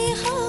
为何？